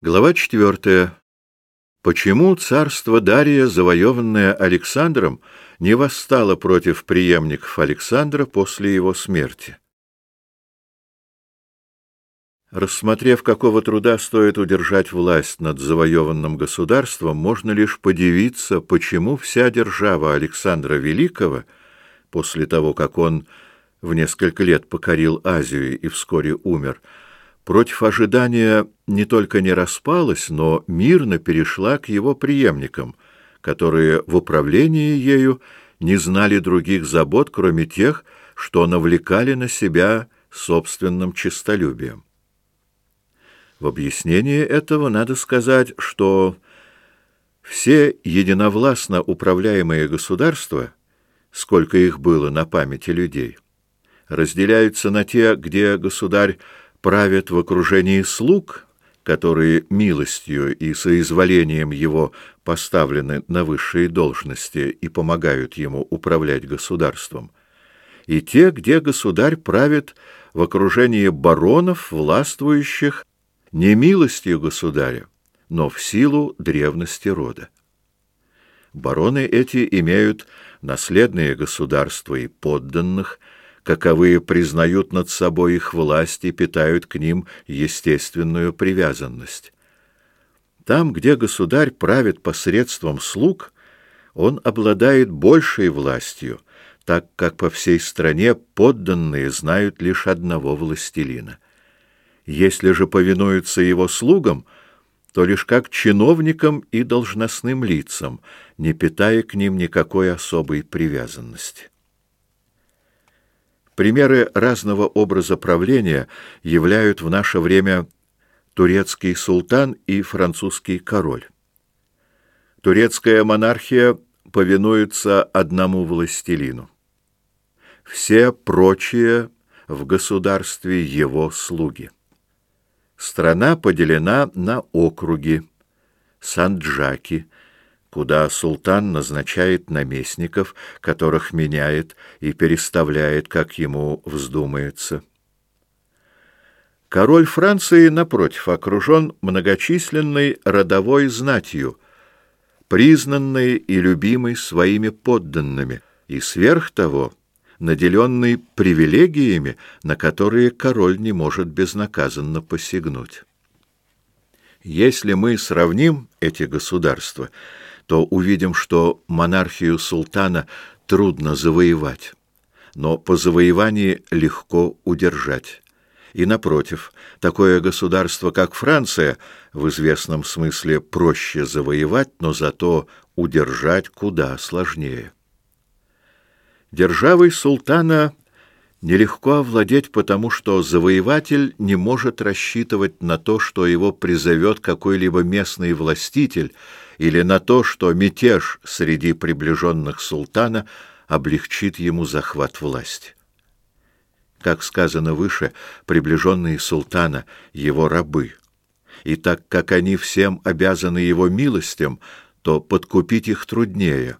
Глава 4. Почему царство Дария, завоеванное Александром, не восстало против преемников Александра после его смерти? Рассмотрев, какого труда стоит удержать власть над завоеванным государством, можно лишь подивиться, почему вся держава Александра Великого, после того, как он в несколько лет покорил Азию и вскоре умер, — против ожидания не только не распалась, но мирно перешла к его преемникам, которые в управлении ею не знали других забот, кроме тех, что навлекали на себя собственным честолюбием. В объяснение этого надо сказать, что все единовластно управляемые государства, сколько их было на памяти людей, разделяются на те, где государь правят в окружении слуг, которые милостью и соизволением его поставлены на высшие должности и помогают ему управлять государством, и те, где государь правит в окружении баронов, властвующих не милостью государя, но в силу древности рода. Бароны эти имеют наследные государства и подданных – каковые признают над собой их власть и питают к ним естественную привязанность. Там, где государь правит посредством слуг, он обладает большей властью, так как по всей стране подданные знают лишь одного властелина. Если же повинуются его слугам, то лишь как чиновникам и должностным лицам, не питая к ним никакой особой привязанности. Примеры разного образа правления являют в наше время турецкий султан и французский король. Турецкая монархия повинуется одному властелину. Все прочие в государстве его слуги. Страна поделена на округи, санджаки, куда султан назначает наместников, которых меняет и переставляет, как ему вздумается. Король Франции, напротив, окружен многочисленной родовой знатью, признанной и любимой своими подданными, и сверх того наделенный привилегиями, на которые король не может безнаказанно посягнуть. Если мы сравним эти государства, то увидим, что монархию султана трудно завоевать, но по завоевании легко удержать. И напротив, такое государство, как Франция, в известном смысле проще завоевать, но зато удержать куда сложнее. Державой султана нелегко овладеть, потому что завоеватель не может рассчитывать на то, что его призовет какой-либо местный властитель, или на то, что мятеж среди приближенных султана облегчит ему захват власти. Как сказано выше, приближенные султана — его рабы. И так как они всем обязаны его милостям, то подкупить их труднее.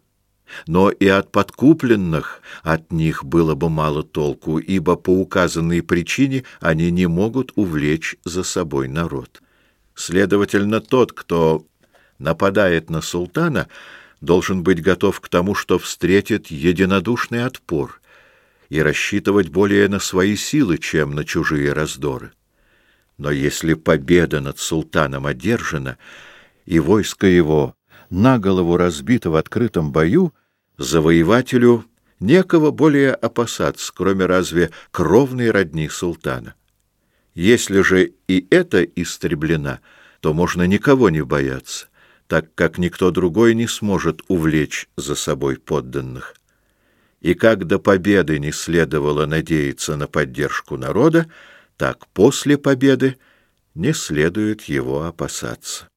Но и от подкупленных от них было бы мало толку, ибо по указанной причине они не могут увлечь за собой народ. Следовательно, тот, кто нападает на султана, должен быть готов к тому, что встретит единодушный отпор и рассчитывать более на свои силы, чем на чужие раздоры. Но если победа над султаном одержана, и войско его на голову разбито в открытом бою, завоевателю некого более опасаться, кроме разве кровной родни султана. Если же и это истреблено, то можно никого не бояться, так как никто другой не сможет увлечь за собой подданных. И как до победы не следовало надеяться на поддержку народа, так после победы не следует его опасаться.